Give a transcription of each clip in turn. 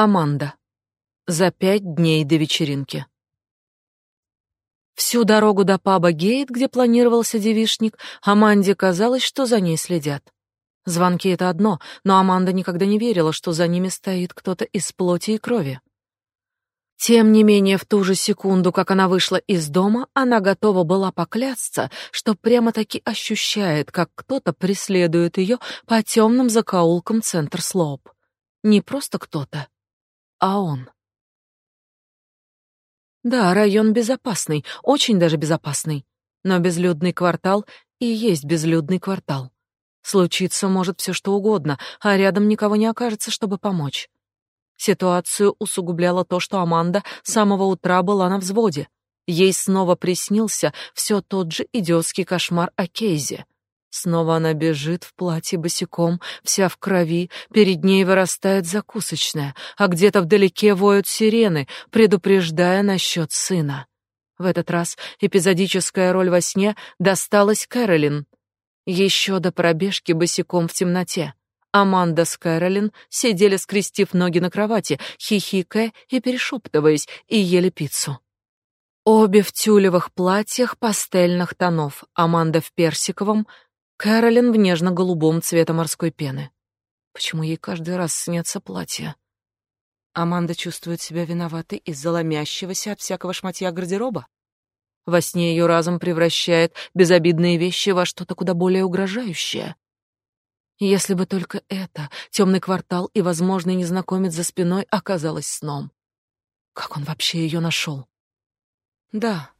Аманда. За пять дней до вечеринки. Всю дорогу до паба Гейт, где планировался девишник, Аманде казалось, что за ней следят. Звонки — это одно, но Аманда никогда не верила, что за ними стоит кто-то из плоти и крови. Тем не менее, в ту же секунду, как она вышла из дома, она готова была поклясться, что прямо-таки ощущает, как кто-то преследует ее по темным закоулкам центр Слоуп. Не просто кто-то, а он. Да, район безопасный, очень даже безопасный. Но безлюдный квартал и есть безлюдный квартал. Случиться может все что угодно, а рядом никого не окажется, чтобы помочь. Ситуацию усугубляло то, что Аманда с самого утра была на взводе. Ей снова приснился все тот же идиотский кошмар о Кейзе — Снова она бежит в платье босиком, вся в крови, перед ней вырастает закусочная, а где-то вдалеке воют сирены, предупреждая насчет сына. В этот раз эпизодическая роль во сне досталась Кэролин. Еще до пробежки босиком в темноте. Аманда с Кэролин сидели, скрестив ноги на кровати, хихикая и перешептываясь, и ели пиццу. Обе в тюлевых платьях пастельных тонов, Аманда в персиковом, Кэролин в нежно-голубом цвета морской пены. Почему ей каждый раз снятся платья? Аманда чувствует себя виноватой из-за ломящегося от всякого шматья гардероба. Во сне ее разум превращает безобидные вещи во что-то куда более угрожающее. Если бы только это, темный квартал и возможный незнакомец за спиной оказалось сном. Как он вообще ее нашел? Да,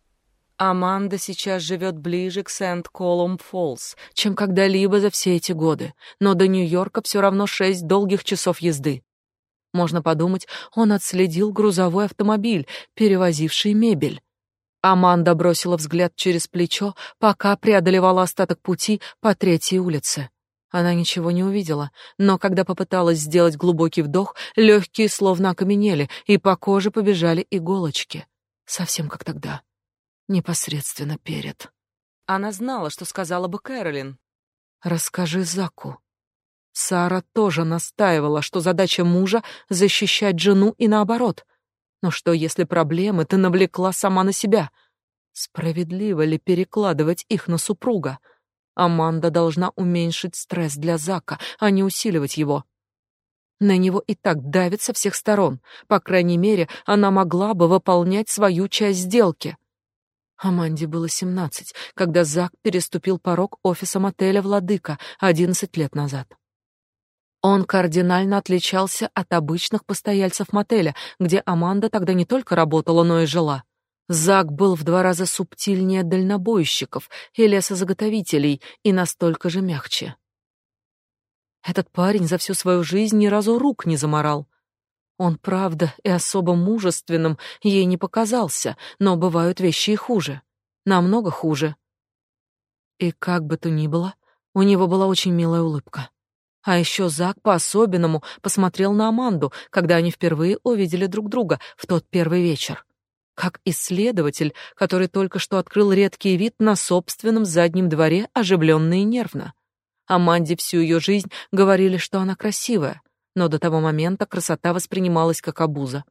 Аманда сейчас живет ближе к Сент-Колумб-Фоллс, чем когда-либо за все эти годы, но до Нью-Йорка все равно шесть долгих часов езды. Можно подумать, он отследил грузовой автомобиль, перевозивший мебель. Аманда бросила взгляд через плечо, пока преодолевала остаток пути по третьей улице. Она ничего не увидела, но когда попыталась сделать глубокий вдох, легкие словно окаменели, и по коже побежали иголочки. Совсем как тогда непосредственно перед. Она знала, что сказала бы Кэролин. «Расскажи Заку». Сара тоже настаивала, что задача мужа — защищать жену и наоборот. Но что, если проблемы ты навлекла сама на себя? Справедливо ли перекладывать их на супруга? Аманда должна уменьшить стресс для Зака, а не усиливать его. На него и так давит со всех сторон. По крайней мере, она могла бы выполнять свою часть сделки. Аманде было семнадцать, когда Зак переступил порог офиса мотеля «Владыка» одиннадцать лет назад. Он кардинально отличался от обычных постояльцев мотеля, где Аманда тогда не только работала, но и жила. Зак был в два раза субтильнее дальнобойщиков и лесозаготовителей и настолько же мягче. Этот парень за всю свою жизнь ни разу рук не заморал. Он, правда, и особо мужественным ей не показался, но бывают вещи и хуже. Намного хуже. И как бы то ни было, у него была очень милая улыбка. А еще Зак по-особенному посмотрел на Аманду, когда они впервые увидели друг друга в тот первый вечер. Как исследователь, который только что открыл редкий вид на собственном заднем дворе, оживленно и нервно. Аманде всю ее жизнь говорили, что она красивая, но до того момента красота воспринималась как обуза.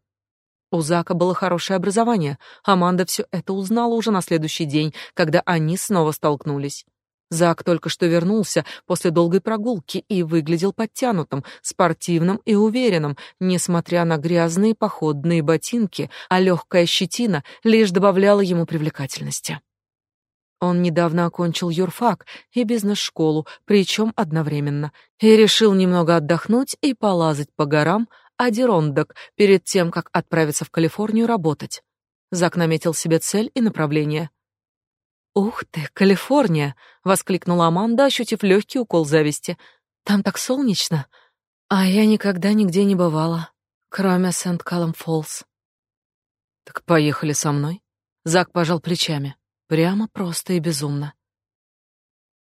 У Зака было хорошее образование. Аманда все это узнала уже на следующий день, когда они снова столкнулись. Зак только что вернулся после долгой прогулки и выглядел подтянутым, спортивным и уверенным, несмотря на грязные походные ботинки, а легкая щетина лишь добавляла ему привлекательности. Он недавно окончил юрфак и бизнес-школу, причем одновременно, и решил немного отдохнуть и полазать по горам Адирондок перед тем, как отправиться в Калифорнию работать. Зак наметил себе цель и направление. «Ух ты, Калифорния!» — воскликнула Аманда, ощутив легкий укол зависти. «Там так солнечно, а я никогда нигде не бывала, кроме Сент-Каллам-Фоллс». «Так поехали со мной?» Зак пожал плечами. Прямо просто и безумно.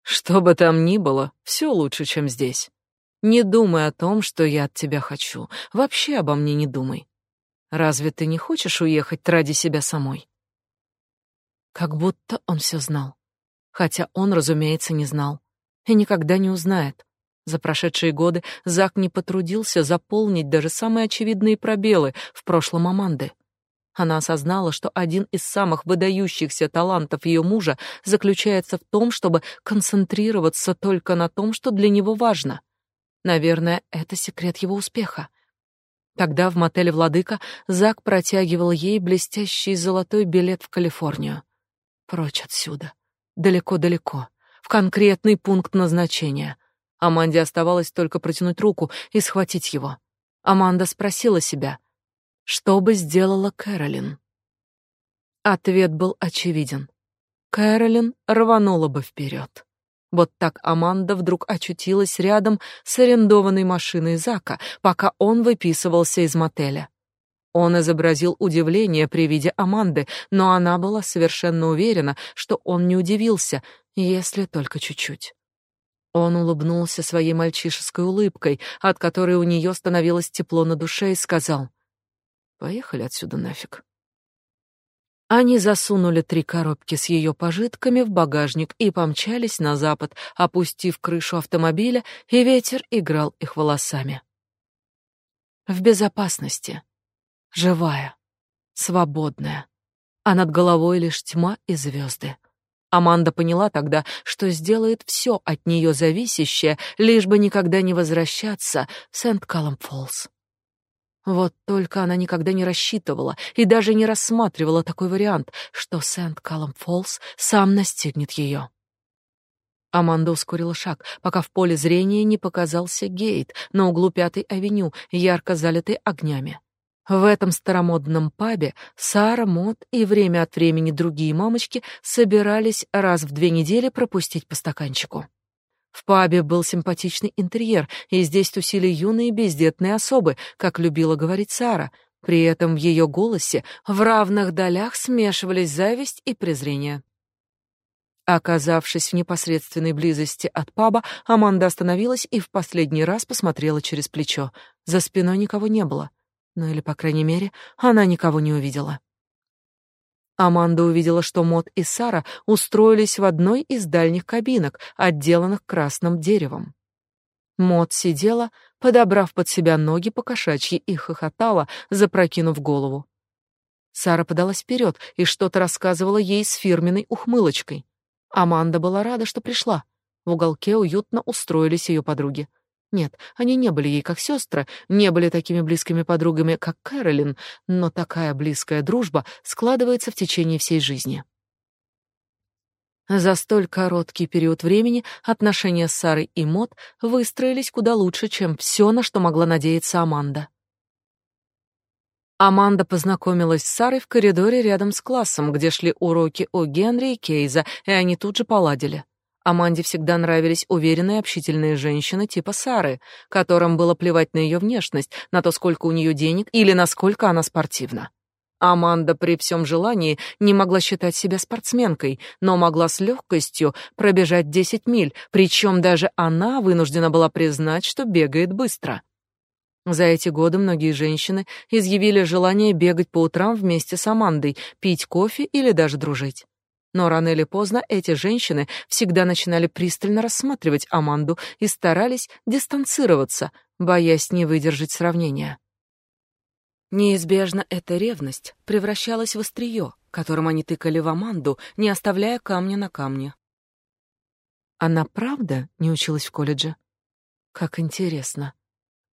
Что бы там ни было, все лучше, чем здесь. Не думай о том, что я от тебя хочу. Вообще обо мне не думай. Разве ты не хочешь уехать ради себя самой? Как будто он все знал. Хотя он, разумеется, не знал. И никогда не узнает. За прошедшие годы Зак не потрудился заполнить даже самые очевидные пробелы в прошлом Аманды. Она осознала, что один из самых выдающихся талантов ее мужа заключается в том, чтобы концентрироваться только на том, что для него важно. Наверное, это секрет его успеха. Тогда в мотеле «Владыка» Зак протягивал ей блестящий золотой билет в Калифорнию. Прочь отсюда. Далеко-далеко. В конкретный пункт назначения. Аманде оставалось только протянуть руку и схватить его. Аманда спросила себя, что бы сделала Кэролин? Ответ был очевиден. Кэролин рванула бы вперед. Вот так Аманда вдруг очутилась рядом с арендованной машиной Зака, пока он выписывался из мотеля. Он изобразил удивление при виде Аманды, но она была совершенно уверена, что он не удивился, если только чуть-чуть. Он улыбнулся своей мальчишеской улыбкой, от которой у нее становилось тепло на душе, и сказал: "Поехали отсюда нафиг". Они засунули три коробки с ее пожитками в багажник и помчались на запад, опустив крышу автомобиля, и ветер играл их волосами. В безопасности, живая, свободная, а над головой лишь тьма и звезды. Аманда поняла тогда, что сделает все от нее зависящее, лишь бы никогда не возвращаться в Сент-Каллам-Фоллс. Вот только она никогда не рассчитывала и даже не рассматривала такой вариант, что Сент-Каллам-Фоллс сам настигнет ее. Аманда ускорила шаг, пока в поле зрения не показался гейт на углу Пятой авеню, ярко залитый огнями. В этом старомодном пабе Сара, Мот и время от времени другие мамочки собирались раз в две недели пропустить по стаканчику. В пабе был симпатичный интерьер, и здесь тусили юные бездетные особы, как любила говорить Сара. При этом в ее голосе в равных долях смешивались зависть и презрение. Оказавшись в непосредственной близости от паба, Аманда остановилась и в последний раз посмотрела через плечо. За спиной никого не было. Ну или, по крайней мере, она никого не увидела. Аманда увидела, что Мот и Сара устроились в одной из дальних кабинок, отделанных красным деревом. Мот сидела, подобрав под себя ноги по кошачьи и хохотала, запрокинув голову. Сара подалась вперед и что-то рассказывала ей с фирменной ухмылочкой. Аманда была рада, что пришла. В уголке уютно устроились ее подруги. Нет, они не были ей как сестры, не были такими близкими подругами, как Кэролин, но такая близкая дружба складывается в течение всей жизни. За столь короткий период времени отношения с Сарой и Мот выстроились куда лучше, чем все, на что могла надеяться Аманда. Аманда познакомилась с Сарой в коридоре рядом с классом, где шли уроки у Генри и Кейза, и они тут же поладили. Аманде всегда нравились уверенные общительные женщины типа Сары, которым было плевать на ее внешность, на то, сколько у нее денег или насколько она спортивна. Аманда при всем желании не могла считать себя спортсменкой, но могла с легкостью пробежать 10 миль, причем даже она вынуждена была признать, что бегает быстро. За эти годы многие женщины изъявили желание бегать по утрам вместе с Амандой, пить кофе или даже дружить. Но рано или поздно эти женщины всегда начинали пристально рассматривать Аманду и старались дистанцироваться, боясь не выдержать сравнения. Неизбежно эта ревность превращалась в острие, которым они тыкали в Аманду, не оставляя камня на камне. Она правда не училась в колледже? Как интересно.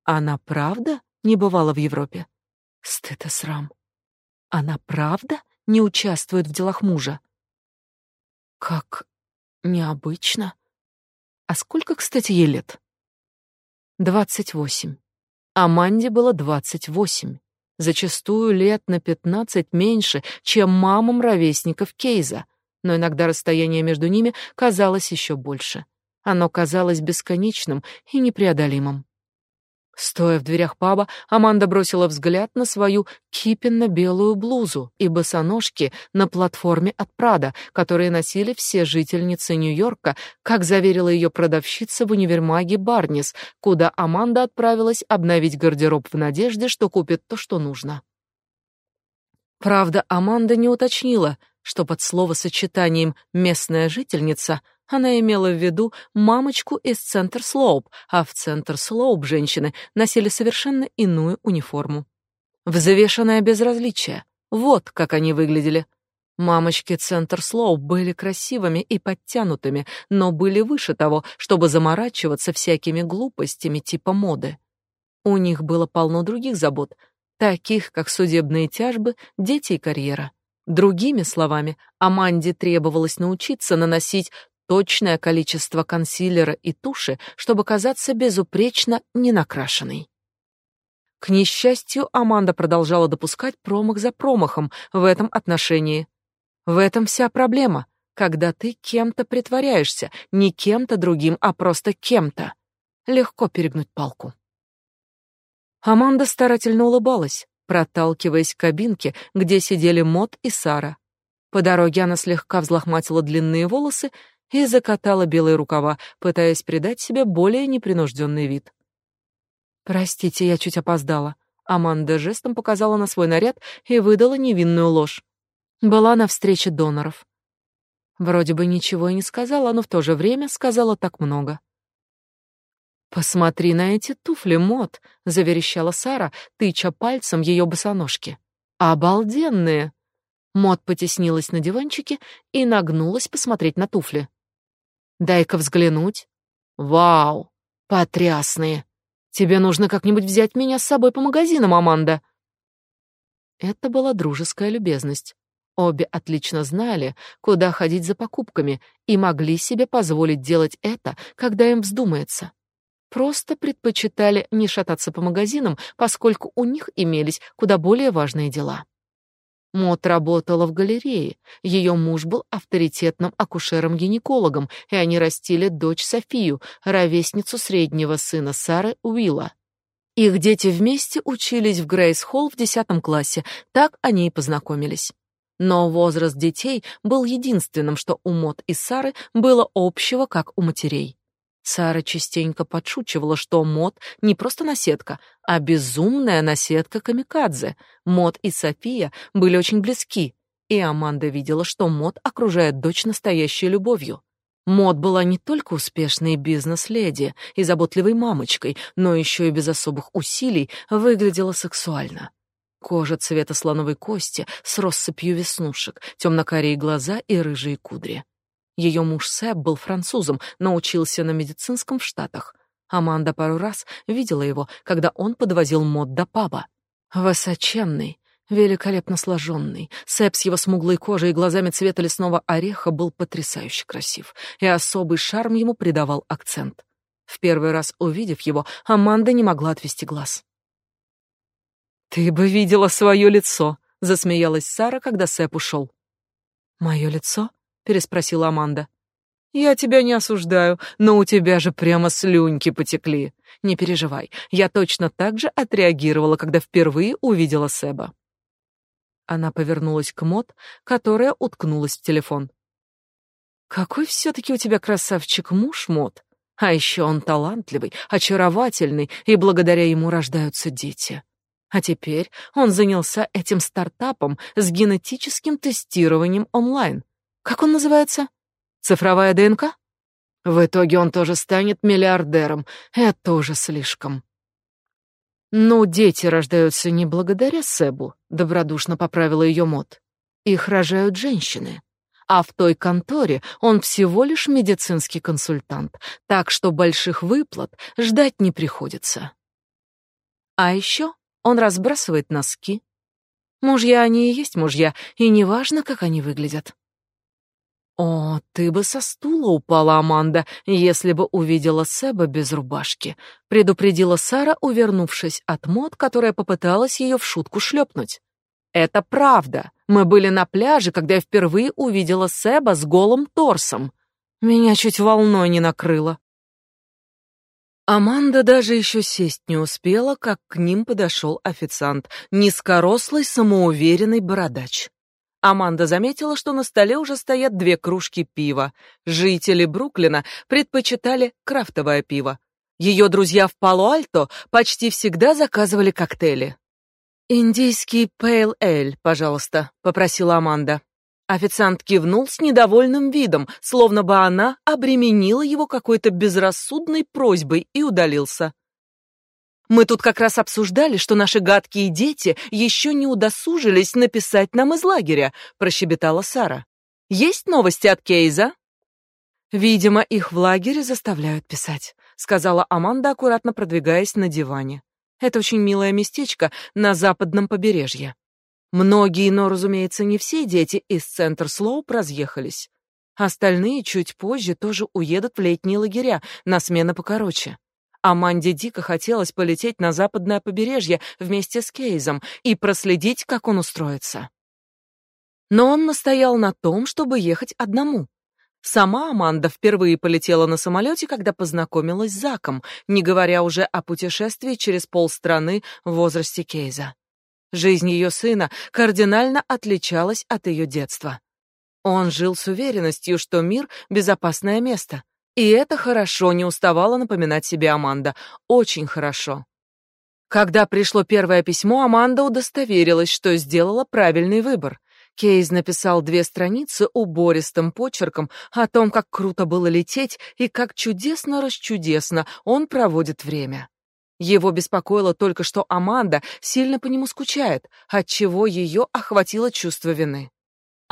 Она правда не бывала в Европе? Стыд и срам. Она правда не участвует в делах мужа? Как необычно. А сколько, кстати, ей лет? Двадцать восемь. Аманде было двадцать восемь. Зачастую лет на пятнадцать меньше, чем мамам ровесников Кейза, но иногда расстояние между ними казалось еще больше. Оно казалось бесконечным и непреодолимым. Стоя в дверях паба, Аманда бросила взгляд на свою кипенно-белую блузу и босоножки на платформе от Прада, которые носили все жительницы Нью-Йорка, как заверила ее продавщица в универмаге Барнис, куда Аманда отправилась обновить гардероб в надежде, что купит то, что нужно. Правда, Аманда не уточнила, что под словосочетанием «местная жительница» Она имела в виду мамочку из Центр Слоуп, а в Центр Слоуп женщины носили совершенно иную униформу. Взвешенное безразличие. Вот как они выглядели. Мамочки Центр Слоуп были красивыми и подтянутыми, но были выше того, чтобы заморачиваться всякими глупостями типа моды. У них было полно других забот, таких как судебные тяжбы, дети и карьера. Другими словами, Аманде требовалось научиться наносить точное количество консилера и туши, чтобы казаться безупречно ненакрашенной. К несчастью, Аманда продолжала допускать промах за промахом в этом отношении. В этом вся проблема, когда ты кем-то притворяешься, не кем-то другим, а просто кем-то. Легко перегнуть палку. Аманда старательно улыбалась, проталкиваясь к кабинке, где сидели Мот и Сара. По дороге она слегка взлохматила длинные волосы и закатала белые рукава, пытаясь придать себе более непринужденный вид. «Простите, я чуть опоздала». Аманда жестом показала на свой наряд и выдала невинную ложь. Была на встрече доноров. Вроде бы ничего и не сказала, но в то же время сказала так много. «Посмотри на эти туфли, Мот», — заверещала Сара, тыча пальцем ее босоножки. «Обалденные!» Мот потеснилась на диванчике и нагнулась посмотреть на туфли. Дай-ка взглянуть. Вау, потрясные. Тебе нужно как-нибудь взять меня с собой по магазинам, Аманда. Это была дружеская любезность. Обе отлично знали, куда ходить за покупками и могли себе позволить делать это, когда им вздумается. Просто предпочитали не шататься по магазинам, поскольку у них имелись куда более важные дела. Мот работала в галерее. Ее муж был авторитетным акушером-гинекологом, и они растили дочь Софию, ровесницу среднего сына Сары Уилла. Их дети вместе учились в Грейс-Холл в 10 классе, так они и познакомились. Но возраст детей был единственным, что у Мод и Сары было общего, как у матерей. Сара частенько подшучивала, что Мод не просто наседка, а безумная наседка камикадзе. Мод и София были очень близки, и Аманда видела, что Мод окружает дочь настоящей любовью. Мод была не только успешной бизнес-леди и заботливой мамочкой, но еще и без особых усилий выглядела сексуально. Кожа цвета слоновой кости с россыпью веснушек, темно-карие глаза и рыжие кудри. Ее муж Сэп был французом, но учился на медицинском в Штатах. Аманда пару раз видела его, когда он подвозил мод до паба. Высоченный, великолепно сложенный. Сэп с его смуглой кожей и глазами цвета лесного ореха был потрясающе красив, и особый шарм ему придавал акцент. В первый раз увидев его, Аманда не могла отвести глаз. «Ты бы видела свое лицо!» — засмеялась Сара, когда Сэп ушел. «Мое лицо?» Переспросила Аманда. Я тебя не осуждаю, но у тебя же прямо слюнки потекли. Не переживай, я точно так же отреагировала, когда впервые увидела Себа. Она повернулась к Мот, которая уткнулась в телефон. Какой все таки у тебя красавчик муж, Мот. А еще он талантливый, очаровательный, и благодаря ему рождаются дети. А теперь он занялся этим стартапом с генетическим тестированием онлайн. Как он называется? Цифровая ДНК? В итоге он тоже станет миллиардером. Это уже слишком. Ну, дети рождаются не благодаря Себу, добродушно поправила ее Мот. Их рожают женщины. А в той конторе он всего лишь медицинский консультант, так что больших выплат ждать не приходится. А еще он разбрасывает носки. Мужья они и есть мужья, и неважно, как они выглядят. «О, ты бы со стула упала, Аманда, если бы увидела Себа без рубашки», — предупредила Сара, увернувшись от мод, которая попыталась ее в шутку шлепнуть. «Это правда. Мы были на пляже, когда я впервые увидела Себа с голым торсом. Меня чуть волной не накрыло». Аманда даже еще сесть не успела, как к ним подошел официант, низкорослый, самоуверенный бородач. Аманда заметила, что на столе уже стоят две кружки пива. Жители Бруклина предпочитали крафтовое пиво. Ее друзья в Пало-Альто почти всегда заказывали коктейли. «Индийский пейл эль, пожалуйста», — попросила Аманда. Официант кивнул с недовольным видом, словно бы она обременила его какой-то безрассудной просьбой и удалился. Мы тут как раз обсуждали, что наши гадкие дети еще не удосужились написать нам из лагеря, прощебетала Сара. Есть новости от Кейза? Видимо, их в лагере заставляют писать, сказала Аманда, аккуратно продвигаясь на диване. Это очень милое местечко на западном побережье. Многие, но, разумеется, не все дети из центра Слоуп разъехались. Остальные чуть позже тоже уедут в летние лагеря на смены покороче. Аманде дико хотелось полететь на западное побережье вместе с Кейзом и проследить, как он устроится. Но он настоял на том, чтобы ехать одному. Сама Аманда впервые полетела на самолете, когда познакомилась с Заком, не говоря уже о путешествии через полстраны в возрасте Кейза. Жизнь ее сына кардинально отличалась от ее детства. Он жил с уверенностью, что мир безопасное место. И это хорошо, не уставала напоминать себе Аманда. Очень хорошо. Когда пришло первое письмо, Аманда удостоверилась, что сделала правильный выбор. Кейз написал две страницы убористым почерком о том, как круто было лететь и как чудесно-расчудесно он проводит время. Его беспокоило только, что Аманда сильно по нему скучает, отчего ее охватило чувство вины.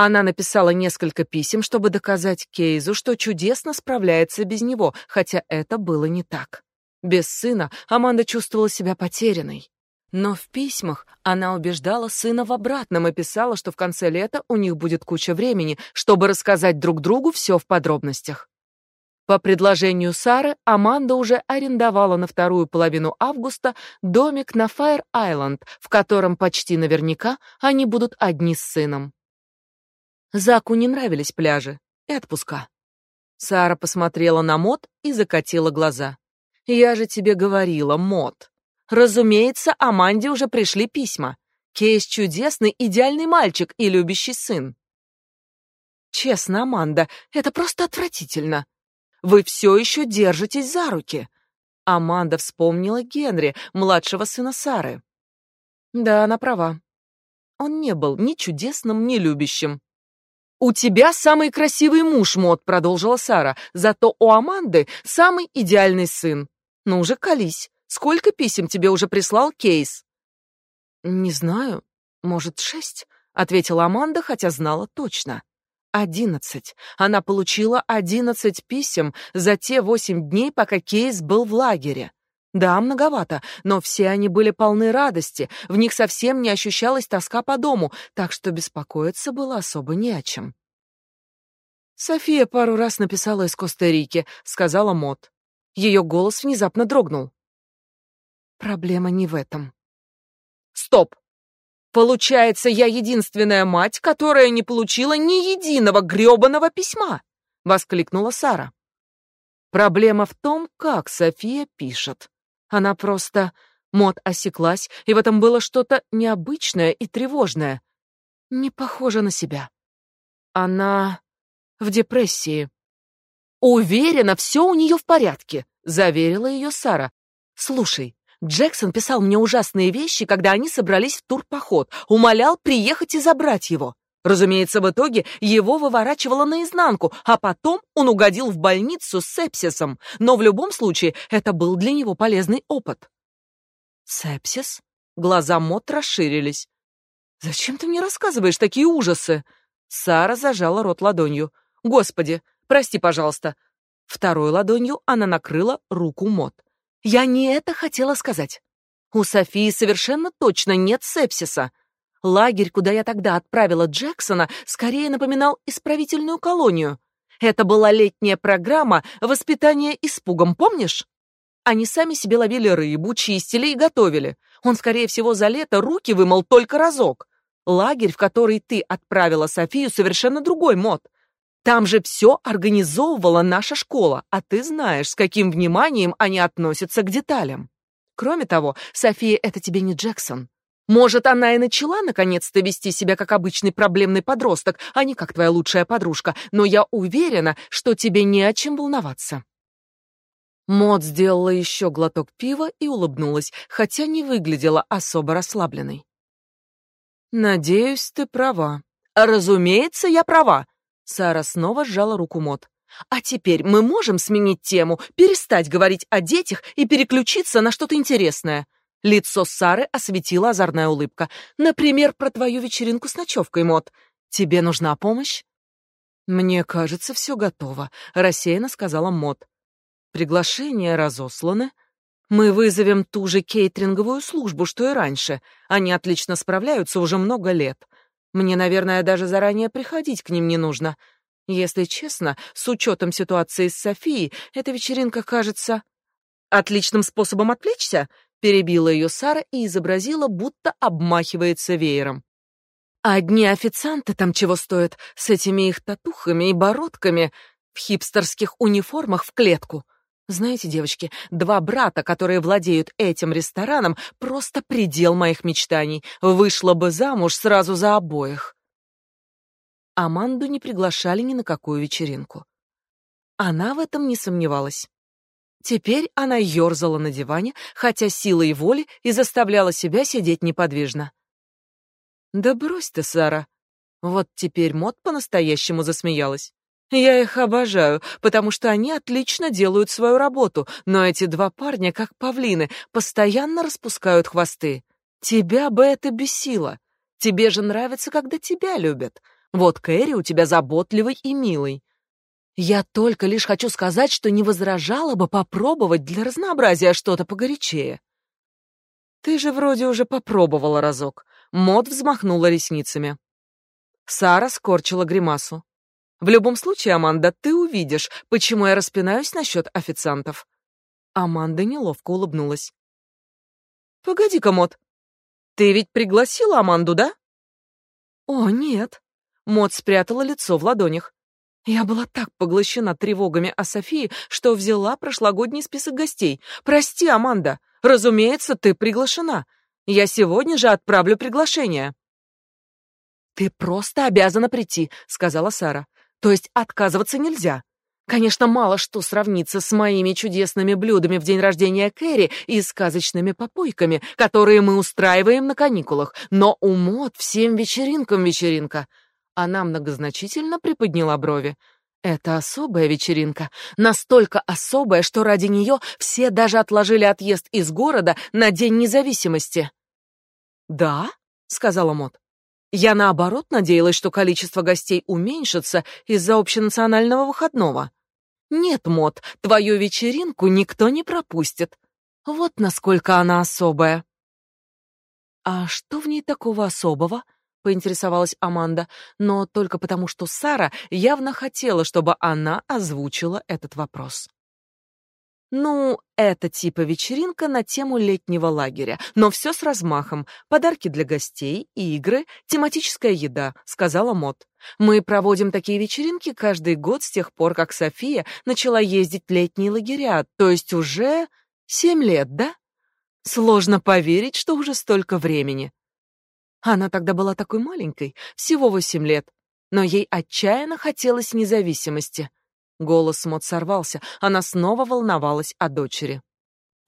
Она написала несколько писем, чтобы доказать Кейзу, что чудесно справляется без него, хотя это было не так. Без сына Аманда чувствовала себя потерянной. Но в письмах она убеждала сына в обратном и писала, что в конце лета у них будет куча времени, чтобы рассказать друг другу все в подробностях. По предложению Сары, Аманда уже арендовала на вторую половину августа домик на Файр-Айленд, в котором почти наверняка они будут одни с сыном. Заку не нравились пляжи и отпуска. Сара посмотрела на Мот и закатила глаза. «Я же тебе говорила, Мот. Разумеется, Аманде уже пришли письма. Кейс чудесный, идеальный мальчик и любящий сын. Честно, Аманда, это просто отвратительно. Вы все еще держитесь за руки. Аманда вспомнила Генри, младшего сына Сары. Да, она права. Он не был ни чудесным, ни любящим. У тебя самый красивый муж, Мод, продолжила Сара. Зато у Аманды самый идеальный сын. Ну уже колись. Сколько писем тебе уже прислал Кейс? Не знаю, может, шесть, ответила Аманда, хотя знала точно. Одиннадцать. Она получила одиннадцать писем за те восемь дней, пока Кейс был в лагере. Да, многовато, но все они были полны радости, в них совсем не ощущалась тоска по дому, так что беспокоиться было особо не о чем. София пару раз написала из Коста-Рики, сказала Мот. Ее голос внезапно дрогнул. Проблема не в этом. Стоп. Получается, я единственная мать, которая не получила ни единого грёбаного письма, воскликнула Сара. Проблема в том, как София пишет. Она просто Мод осеклась, и в этом было что-то необычное и тревожное. Не похоже на себя. Она в депрессии. Уверена, все у нее в порядке, заверила ее Сара. Слушай, Джексон писал мне ужасные вещи, когда они собрались в турпоход, умолял приехать и забрать его. Разумеется, в итоге его выворачивало наизнанку, а потом он угодил в больницу с сепсисом, но в любом случае это был для него полезный опыт. Сепсис? Глаза Мот расширились. Зачем ты мне рассказываешь такие ужасы? Сара зажала рот ладонью. Господи, прости, пожалуйста. Второй ладонью она накрыла руку Мот. Я не это хотела сказать. У Софии совершенно точно нет сепсиса. Лагерь, куда я тогда отправила Джексона, скорее напоминал исправительную колонию. Это была летняя программа воспитания испугом, помнишь? Они сами себе ловили рыбу, чистили и готовили. Он, скорее всего, за лето руки вымыл только разок. Лагерь, в который ты отправила Софию, совершенно другой мод. Там же все организовывала наша школа, а ты знаешь, с каким вниманием они относятся к деталям. Кроме того, София это тебе не Джексон. Может, она и начала наконец-то вести себя как обычный проблемный подросток, а не как твоя лучшая подружка, но я уверена, что тебе не о чем волноваться. Мод сделала еще глоток пива и улыбнулась, хотя не выглядела особо расслабленной. Надеюсь, ты права, Разумеется, я права. Сара снова сжала руку Мот. А теперь мы можем сменить тему, перестать говорить о детях и переключиться на что-то интересное. Лицо Сары осветила озорная улыбка. Например, про твою вечеринку с ночевкой, Мот. Тебе нужна помощь? Мне кажется, все готово, рассеянно сказала Мот. Приглашения разосланы. Мы вызовем ту же кейтеринговую службу, что и раньше. Они отлично справляются уже много лет. Мне, наверное, даже заранее приходить к ним не нужно. Если честно, с учетом ситуации с Софией, эта вечеринка кажется отличным способом отвлечься, перебила ее Сара и изобразила, будто обмахивается веером. Одни официанты там чего стоят, с этими их татухами и бородками, в хипстерских униформах в клетку. Знаете, девочки, два брата, которые владеют этим рестораном, просто предел моих мечтаний. Вышла бы замуж сразу за обоих. Аманду не приглашали ни на какую вечеринку. Она в этом не сомневалась. Теперь она ерзала на диване, хотя силой воли и заставляла себя сидеть неподвижно. Да брось ты, Сара. Вот теперь Мод по-настоящему засмеялась. Я их обожаю, потому что они отлично делают свою работу, но эти два парня, как павлины, постоянно распускают хвосты. Тебя бы это бесило. Тебе же нравится, когда тебя любят. Вот Кэрри у тебя заботливый и милый. Я только лишь хочу сказать, что не возражала бы попробовать для разнообразия что-то погорячее. Ты же вроде уже попробовала разок. Мод взмахнула ресницами. Сара скорчила гримасу. В любом случае, Аманда, ты увидишь, почему я распинаюсь насчет официантов. Аманда неловко улыбнулась. Погоди-ка, Мод. Ты ведь пригласила Аманду, да? О, нет. Мод спрятала лицо в ладонях. Я была так поглощена тревогами о Софии, что взяла прошлогодний список гостей. Прости, Аманда. Разумеется, ты приглашена. Я сегодня же отправлю приглашение. Ты просто обязана прийти, сказала Сара. То есть отказываться нельзя. Конечно, мало что сравнится с моими чудесными блюдами в день рождения Кэрри и сказочными попойками, которые мы устраиваем на каникулах, но у Мод всем вечеринкам вечеринка. Она многозначительно приподняла брови. Это особая вечеринка, настолько особая, что ради нее все даже отложили отъезд из города на День независимости. "Да?" сказала Мод. "Я наоборот надеялась, что количество гостей уменьшится из-за общенационального выходного. Нет, Мод, твою вечеринку никто не пропустит. Вот насколько она особая". А что в ней такого особого? Поинтересовалась Аманда, но только потому, что Сара явно хотела, чтобы она озвучила этот вопрос. Ну, это типа вечеринка на тему летнего лагеря, но все с размахом. Подарки для гостей, игры, тематическая еда, сказала Мот. Мы проводим такие вечеринки каждый год с тех пор, как София начала ездить в летние лагеря, то есть уже семь лет, да? Сложно поверить, что уже столько времени. Она тогда была такой маленькой, всего восемь лет, но ей отчаянно хотелось независимости. Голос Мот сорвался, она снова волновалась о дочери.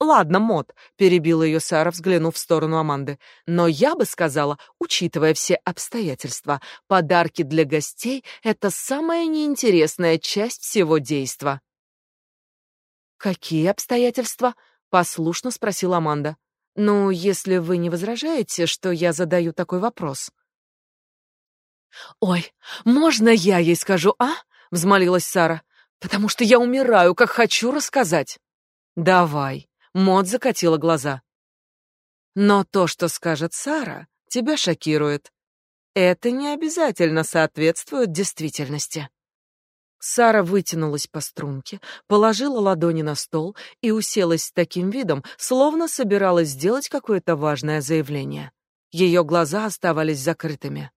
Ладно, Мот, перебила ее Сара, взглянув в сторону Аманды. Но я бы сказала, учитывая все обстоятельства, подарки для гостей это самая неинтересная часть всего действа. Какие обстоятельства? послушно спросила Аманда. Ну, если вы не возражаете, что я задаю такой вопрос. Ой, можно я ей скажу, а? взмолилась Сара. Потому что я умираю, как хочу рассказать. Давай. Мод закатила глаза. Но то, что скажет Сара, тебя шокирует. Это не обязательно соответствует действительности. Сара вытянулась по струнке, положила ладони на стол и уселась с таким видом, словно собиралась сделать какое-то важное заявление. Ее глаза оставались закрытыми.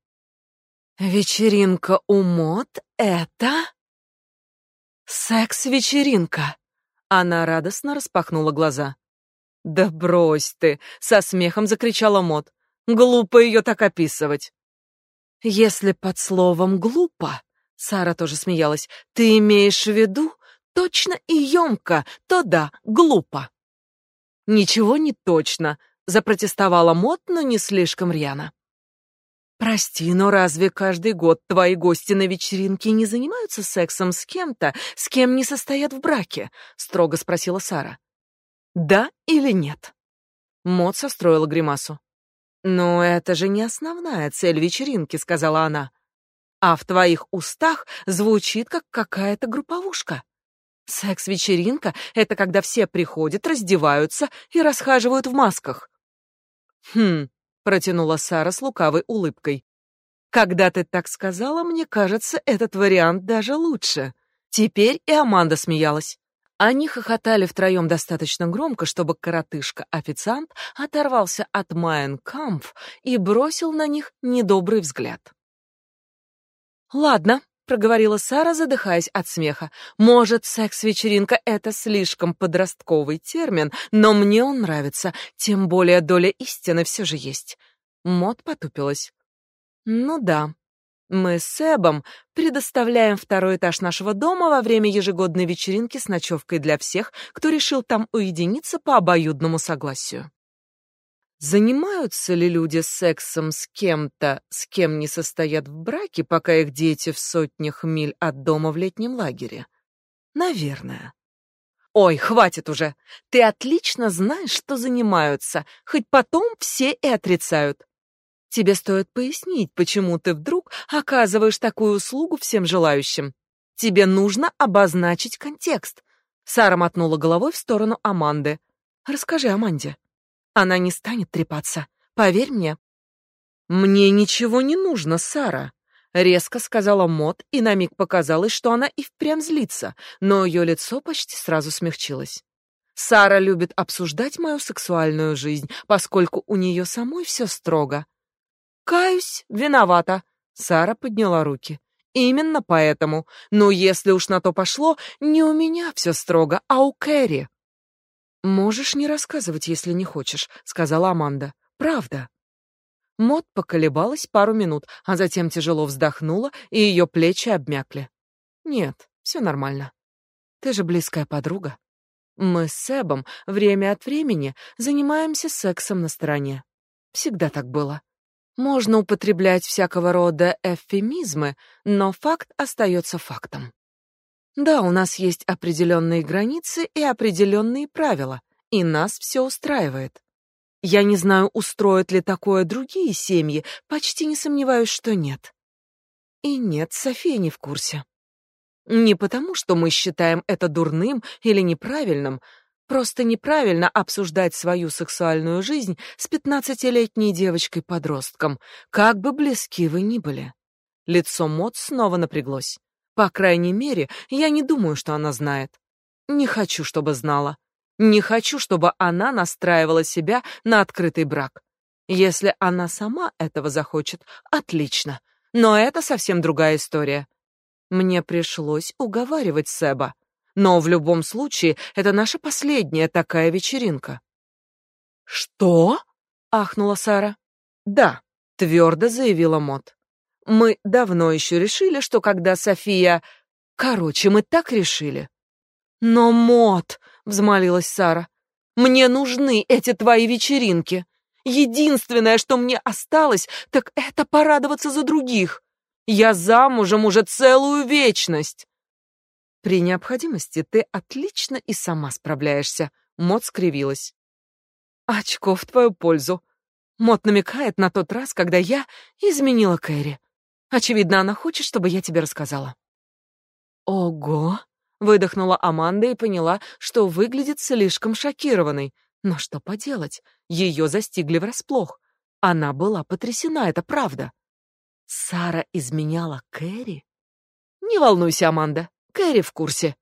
Вечеринка у Мод это секс-вечеринка. Она радостно распахнула глаза. Да брось ты, со смехом закричала Мод. Глупо ее так описывать. Если под словом глупо Сара тоже смеялась. Ты имеешь в виду точно и емко, то да, глупо. Ничего не точно, запротестовала Мот, но не слишком рьяно. Прости, но разве каждый год твои гости на вечеринке не занимаются сексом с кем-то, с кем не состоят в браке? строго спросила Сара. Да или нет? Мод состроила гримасу. «Но это же не основная цель вечеринки», — сказала она. «А в твоих устах звучит как какая-то групповушка. Секс-вечеринка — это когда все приходят, раздеваются и расхаживают в масках». «Хм», — протянула Сара с лукавой улыбкой. «Когда ты так сказала, мне кажется, этот вариант даже лучше». Теперь и Аманда смеялась. Они хохотали втроем достаточно громко, чтобы коротышка-официант оторвался от Майн Кампф и бросил на них недобрый взгляд. «Ладно», — проговорила Сара, задыхаясь от смеха. «Может, секс-вечеринка — это слишком подростковый термин, но мне он нравится, тем более доля истины все же есть». Мот потупилась. «Ну да, мы с Себом предоставляем второй этаж нашего дома во время ежегодной вечеринки с ночевкой для всех, кто решил там уединиться по обоюдному согласию. Занимаются ли люди сексом с кем-то, с кем не состоят в браке, пока их дети в сотнях миль от дома в летнем лагере? Наверное. Ой, хватит уже. Ты отлично знаешь, что занимаются, хоть потом все и отрицают. Тебе стоит пояснить, почему ты вдруг оказываешь такую услугу всем желающим. Тебе нужно обозначить контекст. Сара мотнула головой в сторону Аманды. Расскажи Аманде. Она не станет трепаться. Поверь мне. Мне ничего не нужно, Сара, резко сказала Мот, и на миг показалось, что она и впрямь злится, но ее лицо почти сразу смягчилось. Сара любит обсуждать мою сексуальную жизнь, поскольку у нее самой все строго. Каюсь, виновата. Сара подняла руки. Именно поэтому. Но если уж на то пошло, не у меня все строго, а у Кэрри. Можешь не рассказывать, если не хочешь, сказала Аманда. Правда. Мод поколебалась пару минут, а затем тяжело вздохнула, и ее плечи обмякли. Нет, все нормально. Ты же близкая подруга. Мы с Себом время от времени занимаемся сексом на стороне. Всегда так было. Можно употреблять всякого рода эвфемизмы, но факт остается фактом. Да, у нас есть определенные границы и определенные правила, и нас все устраивает. Я не знаю, устроят ли такое другие семьи, почти не сомневаюсь, что нет. И нет, София не в курсе. Не потому, что мы считаем это дурным или неправильным, Просто неправильно обсуждать свою сексуальную жизнь с пятнадцатилетней девочкой-подростком, как бы близки вы ни были. Лицо Мот снова напряглось. По крайней мере, я не думаю, что она знает. Не хочу, чтобы знала. Не хочу, чтобы она настраивала себя на открытый брак. Если она сама этого захочет, отлично. Но это совсем другая история. Мне пришлось уговаривать Себа. Но в любом случае, это наша последняя такая вечеринка. Что? ахнула Сара. Да, твердо заявила Мот. Мы давно еще решили, что когда София, короче, мы так решили. Но Мот, взмолилась Сара. Мне нужны эти твои вечеринки. Единственное, что мне осталось, так это порадоваться за других. Я замужем уже целую вечность. При необходимости ты отлично и сама справляешься, Мот скривилась. Очко в твою пользу. Мот намекает на тот раз, когда я изменила Кэрри. Очевидно, она хочет, чтобы я тебе рассказала. Ого, выдохнула Аманда и поняла, что выглядит слишком шокированной. Но что поделать? Ее застигли врасплох. Она была потрясена, это правда. Сара изменяла Кэрри? Не волнуйся, Аманда. Кэрри в курсе.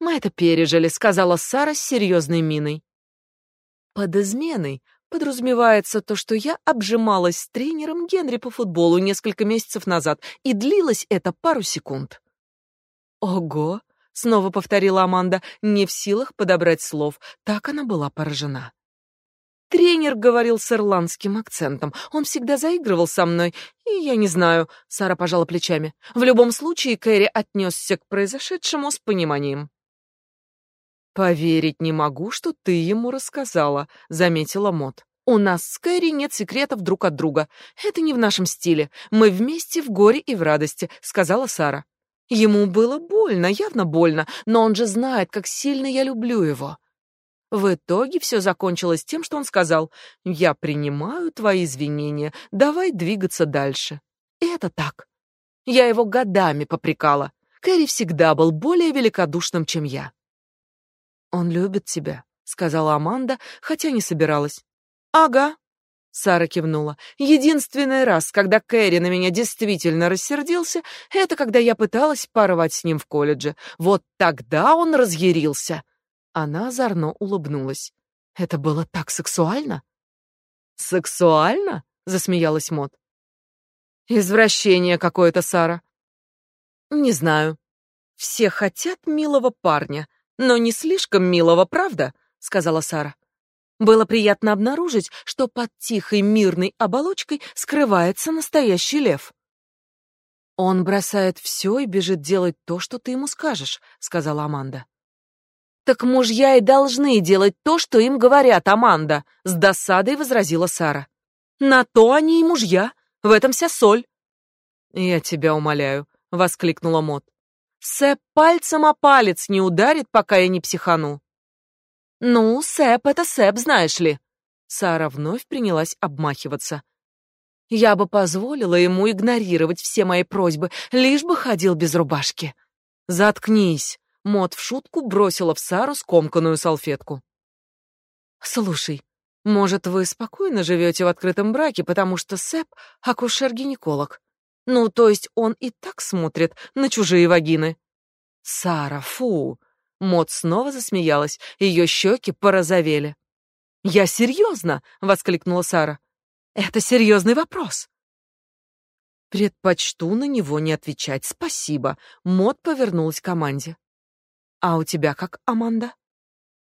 Мы это пережили, сказала Сара с серьезной миной. Под изменой подразумевается то, что я обжималась с тренером Генри по футболу несколько месяцев назад, и длилось это пару секунд. Ого, снова повторила Аманда, не в силах подобрать слов, так она была поражена. Тренер говорил с ирландским акцентом. Он всегда заигрывал со мной, и я не знаю, Сара пожала плечами. В любом случае Кэрри отнесся к произошедшему с пониманием. Поверить не могу, что ты ему рассказала, заметила Мот. У нас с Кэрри нет секретов друг от друга. Это не в нашем стиле. Мы вместе в горе и в радости, сказала Сара. Ему было больно, явно больно, но он же знает, как сильно я люблю его. В итоге все закончилось тем, что он сказал: "Я принимаю твои извинения. Давай двигаться дальше". И это так. Я его годами попрекала. Кэрри всегда был более великодушным, чем я. Он любит тебя, сказала Аманда, хотя не собиралась. Ага. Сара кивнула. Единственный раз, когда Кэрри на меня действительно рассердился, это когда я пыталась порвать с ним в колледже. Вот тогда он разъярился. Она озорно улыбнулась. Это было так сексуально? Сексуально? засмеялась Мот. Извращение какое-то, Сара. Не знаю. Все хотят милого парня, но не слишком милого, правда? сказала Сара. Было приятно обнаружить, что под тихой мирной оболочкой скрывается настоящий лев. Он бросает все и бежит делать то, что ты ему скажешь, сказала Аманда. Так мужья и должны делать то, что им говорят, Аманда, с досадой возразила Сара. На то они и мужья, в этом вся соль. Я тебя умоляю, воскликнула Мот. Сэп пальцем о палец не ударит, пока я не психану. Ну, Сэп это Сэп, знаешь ли. Сара вновь принялась обмахиваться. Я бы позволила ему игнорировать все мои просьбы, лишь бы ходил без рубашки. Заткнись. Мот в шутку бросила в Сару скомканную салфетку. Слушай, может, вы спокойно живете в открытом браке, потому что Сэп акушер-гинеколог. Ну, то есть он и так смотрит на чужие вагины. Сара, фу. Мот снова засмеялась, ее щеки порозовели. Я серьезно!» — воскликнула Сара. Это серьезный вопрос. Предпочту на него не отвечать. Спасибо. Мот повернулась к команде. А у тебя как, Аманда?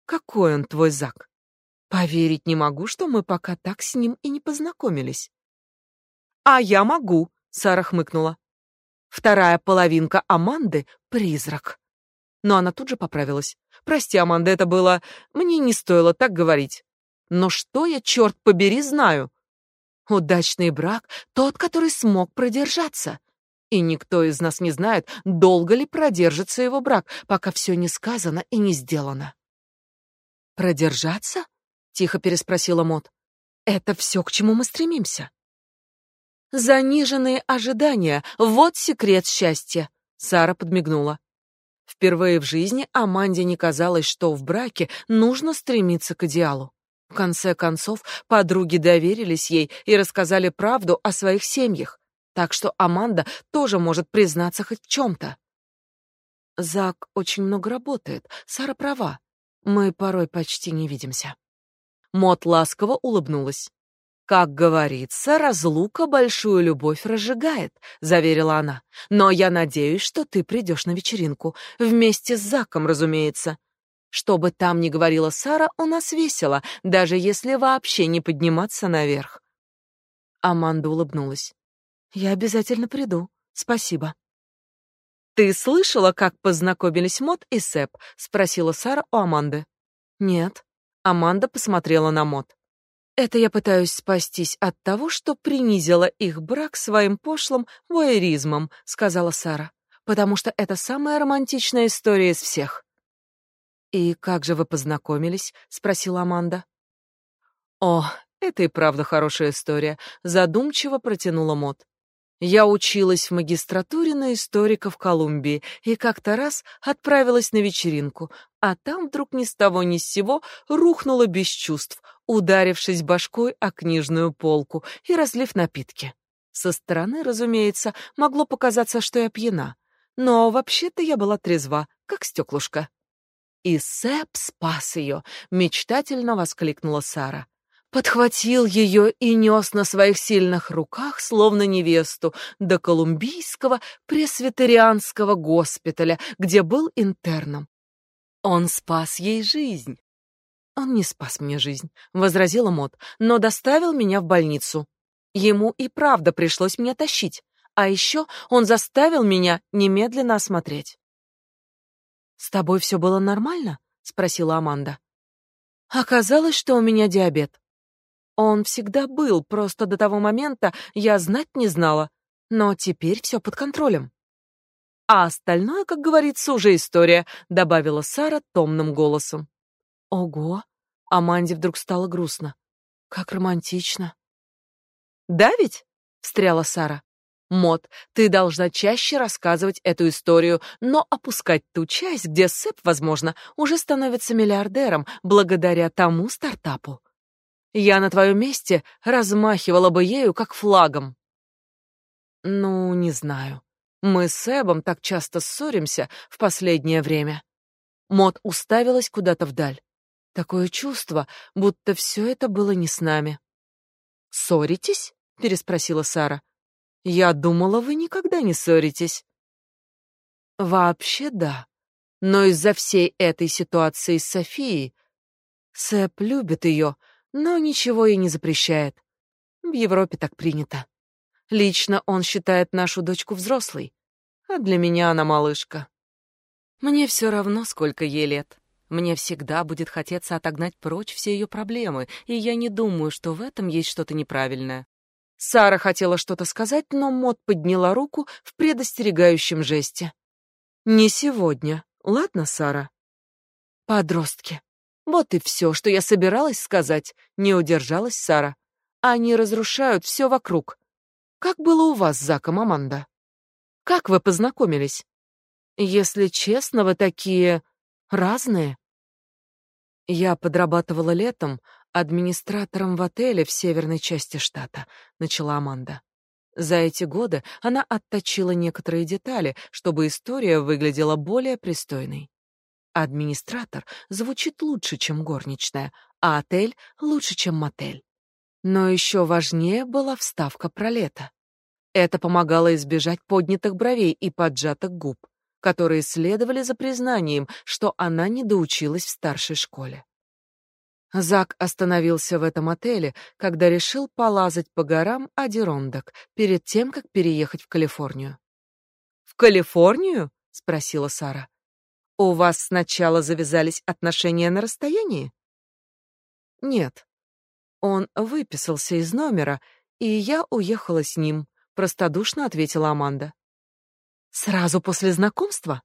Какой он твой Зак? Поверить не могу, что мы пока так с ним и не познакомились. А я могу, Сара хмыкнула. Вторая половинка Аманды призрак. Но она тут же поправилась. Прости, Аманда, это было мне не стоило так говорить. Но что я черт побери знаю? Удачный брак тот, который смог продержаться. И никто из нас не знает, долго ли продержится его брак, пока все не сказано и не сделано. Продержаться? тихо переспросила Мот. Это все, к чему мы стремимся. Заниженные ожидания вот секрет счастья, Сара подмигнула. Впервые в жизни Аманде не казалось, что в браке нужно стремиться к идеалу. В конце концов, подруги доверились ей и рассказали правду о своих семьях, так что Аманда тоже может признаться хоть в чем-то. Зак очень много работает, Сара права. Мы порой почти не видимся. Мот ласково улыбнулась. Как говорится, разлука большую любовь разжигает, заверила она. Но я надеюсь, что ты придешь на вечеринку вместе с Заком, разумеется. Что бы там ни говорила Сара, у нас весело, даже если вообще не подниматься наверх. Аманда улыбнулась. Я обязательно приду. Спасибо. Ты слышала, как познакомились Мот и Сэп? спросила Сара у Аманды. Нет. Аманда посмотрела на Мот. Это я пытаюсь спастись от того, что принизила их брак своим пошлым воеризмом, сказала Сара, потому что это самая романтичная история из всех. И как же вы познакомились? спросила Аманда. О, это и правда хорошая история, задумчиво протянула Мот. Я училась в магистратуре на историка в Колумбии и как-то раз отправилась на вечеринку, а там вдруг ни с того ни с сего рухнула без чувств, ударившись башкой о книжную полку и разлив напитки. Со стороны, разумеется, могло показаться, что я пьяна, но вообще-то я была трезва, как стеклышко. И Сэп спас ее, мечтательно воскликнула Сара подхватил ее и нес на своих сильных руках, словно невесту, до колумбийского пресвитерианского госпиталя, где был интерном. Он спас ей жизнь. Он не спас мне жизнь, возразила Мот, но доставил меня в больницу. Ему и правда пришлось меня тащить, а еще он заставил меня немедленно осмотреть. С тобой все было нормально? спросила Аманда. Оказалось, что у меня диабет. Он всегда был, просто до того момента я знать не знала. Но теперь все под контролем. А остальное, как говорится, уже история, добавила Сара томным голосом. Ого, Аманде вдруг стало грустно. Как романтично. Да ведь? встряла Сара. Мод, ты должна чаще рассказывать эту историю, но опускать ту часть, где Сэп, возможно, уже становится миллиардером благодаря тому стартапу. Я на твоем месте размахивала бы ею как флагом. Ну, не знаю. Мы с Сэбом так часто ссоримся в последнее время. Мод уставилась куда-то вдаль. Такое чувство, будто все это было не с нами. Ссоритесь? переспросила Сара. Я думала, вы никогда не ссоритесь. Вообще да. Но из-за всей этой ситуации с Софией Сэп любит ее, но ничего ей не запрещает. В Европе так принято. Лично он считает нашу дочку взрослой, а для меня она малышка. Мне все равно, сколько ей лет. Мне всегда будет хотеться отогнать прочь все ее проблемы, и я не думаю, что в этом есть что-то неправильное. Сара хотела что-то сказать, но Мот подняла руку в предостерегающем жесте. Не сегодня. Ладно, Сара. Подростки. Вот и все, что я собиралась сказать, не удержалась Сара. Они разрушают все вокруг. Как было у вас с Заком, Аманда? Как вы познакомились? Если честно, вы такие разные. Я подрабатывала летом, администратором в отеле в северной части штата, начала Аманда. За эти годы она отточила некоторые детали, чтобы история выглядела более пристойной. Администратор звучит лучше, чем горничная, а отель лучше, чем мотель. Но еще важнее была вставка про лето. Это помогало избежать поднятых бровей и поджатых губ, которые следовали за признанием, что она не доучилась в старшей школе. Зак остановился в этом отеле, когда решил полазать по горам Адирондок перед тем, как переехать в Калифорнию. «В Калифорнию?» — спросила Сара. «У вас сначала завязались отношения на расстоянии?» «Нет. Он выписался из номера, и я уехала с ним», — простодушно ответила Аманда. «Сразу после знакомства?»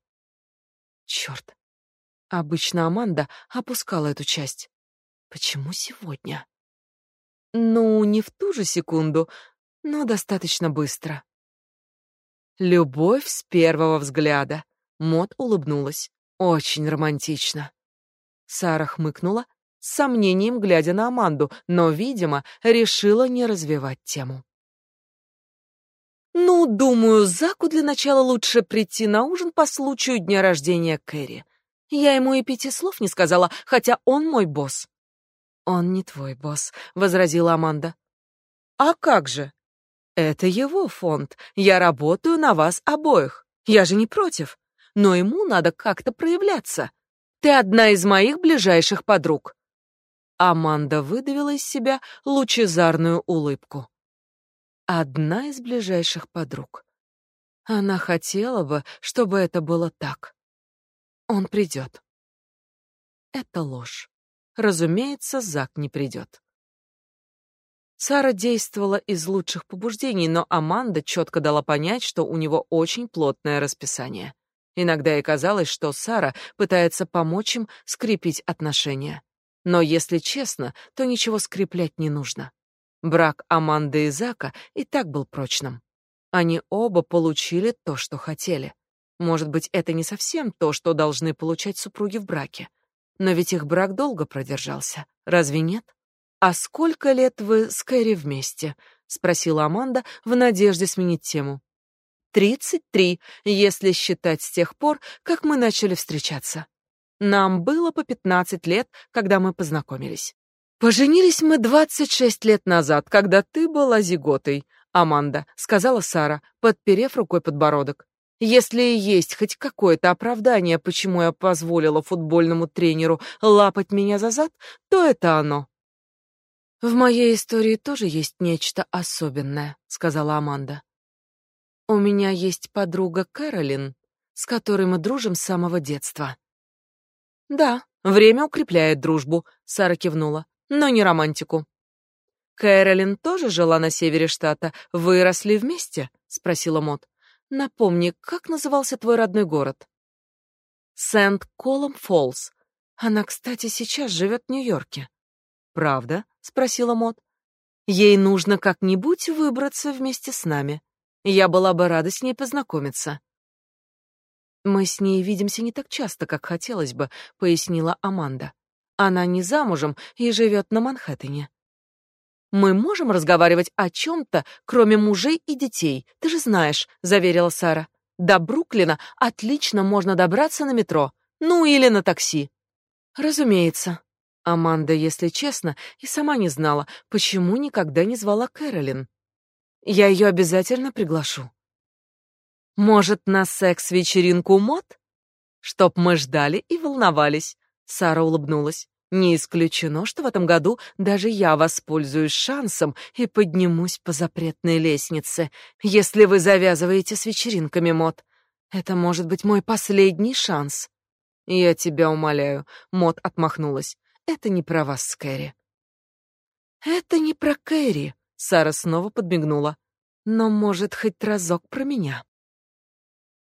Черт. Обычно Аманда опускала эту часть. Почему сегодня? Ну, не в ту же секунду, но достаточно быстро. Любовь с первого взгляда. Мод улыбнулась. Очень романтично. Сара хмыкнула, с сомнением глядя на Аманду, но, видимо, решила не развивать тему. Ну, думаю, Заку для начала лучше прийти на ужин по случаю дня рождения Кэрри. Я ему и пяти слов не сказала, хотя он мой босс. Он не твой босс, возразила Аманда. А как же? Это его фонд. Я работаю на вас обоих. Я же не против. Но ему надо как-то проявляться. Ты одна из моих ближайших подруг. Аманда выдавила из себя лучезарную улыбку. Одна из ближайших подруг. Она хотела бы, чтобы это было так. Он придет. Это ложь. Разумеется, Зак не придет. Сара действовала из лучших побуждений, но Аманда четко дала понять, что у него очень плотное расписание. Иногда ей казалось, что Сара пытается помочь им скрепить отношения. Но если честно, то ничего скреплять не нужно. Брак Аманды и Зака и так был прочным. Они оба получили то, что хотели. Может быть, это не совсем то, что должны получать супруги в браке. Но ведь их брак долго продержался, разве нет? А сколько лет вы с Кэрри вместе? спросила Аманда в надежде сменить тему. «Тридцать три, если считать с тех пор, как мы начали встречаться. Нам было по пятнадцать лет, когда мы познакомились. Поженились мы двадцать шесть лет назад, когда ты была зиготой, Аманда, сказала Сара, подперев рукой подбородок. Если есть хоть какое-то оправдание, почему я позволила футбольному тренеру лапать меня за зад, то это оно. В моей истории тоже есть нечто особенное, сказала Аманда. У меня есть подруга Кэролин, с которой мы дружим с самого детства. Да, время укрепляет дружбу, Сара кивнула, но не романтику. Кэролин тоже жила на севере штата. Вы росли вместе? спросила Мод. Напомни, как назывался твой родной город? Сент-Колом-Фоллс. Она, кстати, сейчас живет в Нью-Йорке. Правда? спросила Мод. Ей нужно как-нибудь выбраться вместе с нами. Я была бы рада с ней познакомиться. Мы с ней видимся не так часто, как хотелось бы, пояснила Аманда. Она не замужем и живет на Манхэттене. Мы можем разговаривать о чем то кроме мужей и детей. Ты же знаешь, заверила Сара. До Бруклина отлично можно добраться на метро, ну или на такси. Разумеется. Аманда, если честно, и сама не знала, почему никогда не звала Кэролин. Я ее обязательно приглашу. Может, на секс-вечеринку мод? Чтоб мы ждали и волновались. Сара улыбнулась. Не исключено, что в этом году даже я воспользуюсь шансом и поднимусь по запретной лестнице, если вы завязываете с вечеринками, Мод. Это может быть мой последний шанс. Я тебя умоляю, Мод отмахнулась. Это не про вас, Кэрри. Это не про Кэрри, Сара снова подмигнула. Но может хоть разок про меня.